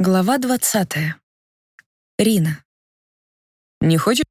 Глава 20. Рина. «Не хочешь